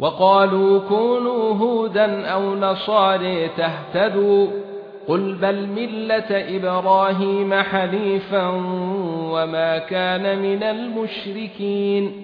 وقالوا كونوا هودا أو نصارى تهتدوا قل بل ملة إبراهيم حنيفا وما كان من المشركين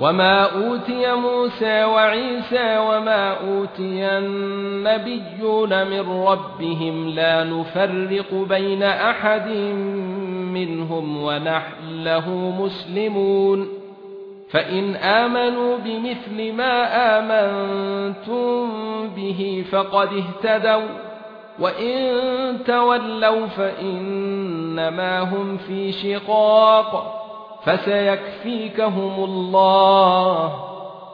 وما اوتي موسى وعيسى وما اوتي النبيون من ربهم لا نفرق بين احد منهم ونحن له مسلمون فان امنوا بمثل ما امنتم به فقد اهتدوا وان تولوا فانما هم في شقاق فسيكفيكهم الله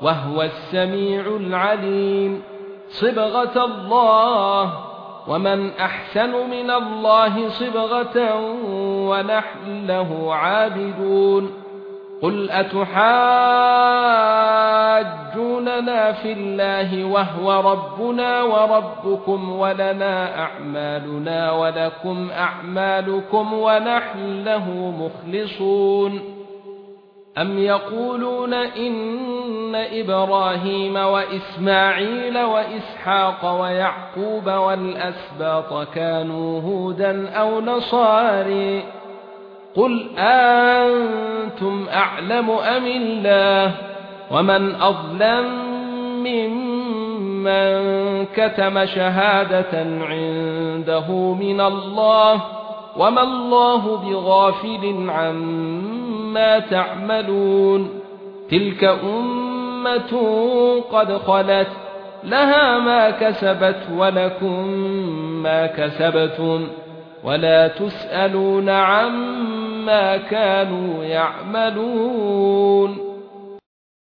وهو السميع العليم صبغة الله ومن أحسن من الله صبغة ونحن له عابدون قل أتحاجوننا في الله وهو ربنا وربكم ولنا أعمالنا ولكم أعمالكم ونحن له مخلصون ام يقولون ان إبراهيم واسماعيل واسحاق ويعقوب والاسباط كانوا هودا أو نصاري قل أنتم اعلم ام الله ومن اظلم ممن كتم شهاده عنده من الله وما الله بغافل عما تعملون تلك أمة قد خلت لها ما كسبت ولكم ما كسبتم ولا تسألون عما كانوا يعملون